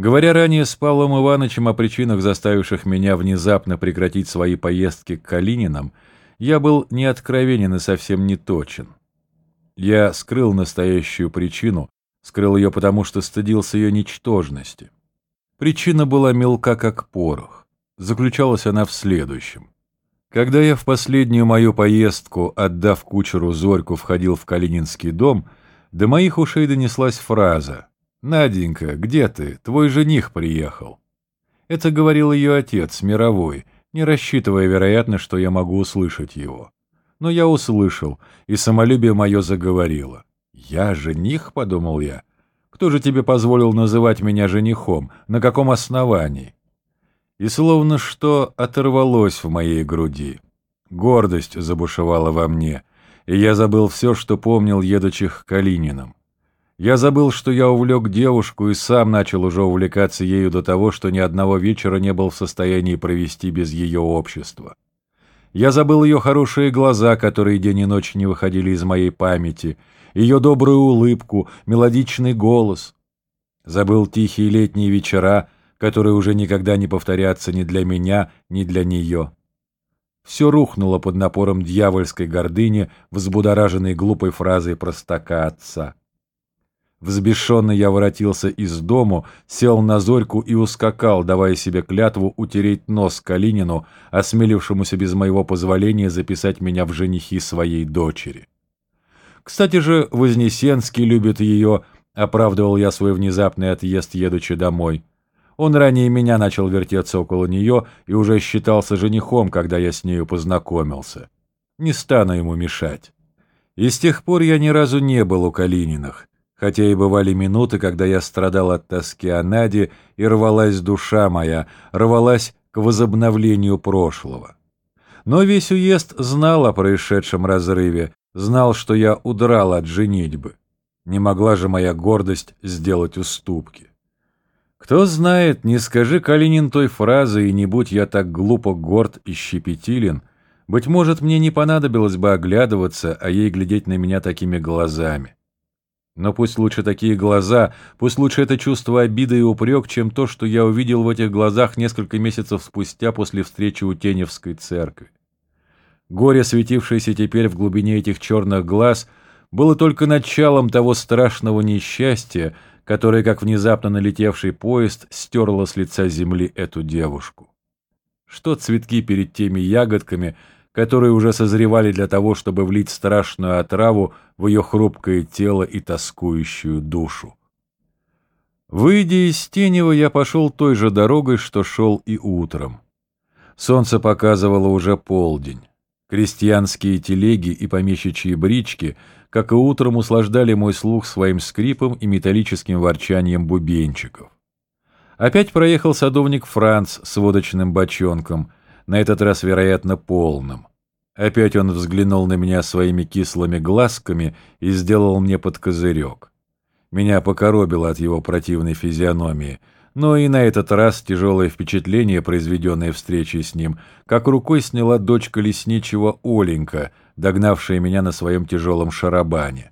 Говоря ранее с Павлом Ивановичем о причинах, заставивших меня внезапно прекратить свои поездки к Калининам, я был неоткровенен и совсем не точен. Я скрыл настоящую причину, скрыл ее потому, что стыдился ее ничтожности. Причина была мелка, как порох. Заключалась она в следующем. Когда я в последнюю мою поездку, отдав кучеру Зорьку, входил в Калининский дом, до моих ушей донеслась фраза «Наденька, где ты? Твой жених приехал». Это говорил ее отец, мировой, не рассчитывая, вероятно, что я могу услышать его. Но я услышал, и самолюбие мое заговорило. «Я жених?» — подумал я. «Кто же тебе позволил называть меня женихом? На каком основании?» и словно что оторвалось в моей груди. Гордость забушевала во мне, и я забыл все, что помнил, едучи к Калининым. Я забыл, что я увлек девушку и сам начал уже увлекаться ею до того, что ни одного вечера не был в состоянии провести без ее общества. Я забыл ее хорошие глаза, которые день и ночь не выходили из моей памяти, ее добрую улыбку, мелодичный голос. Забыл тихие летние вечера, которые уже никогда не повторятся ни для меня, ни для нее. Все рухнуло под напором дьявольской гордыни, взбудораженной глупой фразой простака отца. Взбешенный я воротился из дому, сел на зорьку и ускакал, давая себе клятву утереть нос Калинину, осмелившемуся без моего позволения записать меня в женихи своей дочери. Кстати же, Вознесенский любит ее, оправдывал я свой внезапный отъезд, едучи домой. Он ранее меня начал вертеться около нее и уже считался женихом, когда я с нею познакомился. Не стану ему мешать. И с тех пор я ни разу не был у Калининых, хотя и бывали минуты, когда я страдал от тоски о Наде, и рвалась душа моя, рвалась к возобновлению прошлого. Но весь уезд знал о происшедшем разрыве, знал, что я удрал от женитьбы. Не могла же моя гордость сделать уступки. Кто знает, не скажи Калинин той фразы, и не будь я так глупо горд и щепетилен, быть может, мне не понадобилось бы оглядываться, а ей глядеть на меня такими глазами. Но пусть лучше такие глаза, пусть лучше это чувство обиды и упрек, чем то, что я увидел в этих глазах несколько месяцев спустя после встречи у Теневской церкви. Горе, светившееся теперь в глубине этих черных глаз, было только началом того страшного несчастья, которая, как внезапно налетевший поезд, стерла с лица земли эту девушку. Что цветки перед теми ягодками, которые уже созревали для того, чтобы влить страшную отраву в ее хрупкое тело и тоскующую душу. Выйдя из Тенева, я пошел той же дорогой, что шел и утром. Солнце показывало уже полдень. Крестьянские телеги и помещичьи брички — как и утром, услаждали мой слух своим скрипом и металлическим ворчанием бубенчиков. Опять проехал садовник Франц с водочным бочонком, на этот раз, вероятно, полным. Опять он взглянул на меня своими кислыми глазками и сделал мне под козырек. Меня покоробило от его противной физиономии, но и на этот раз тяжелое впечатление, произведенное встречей с ним, как рукой сняла дочка лесничего Оленька, догнавшая меня на своем тяжелом шарабане.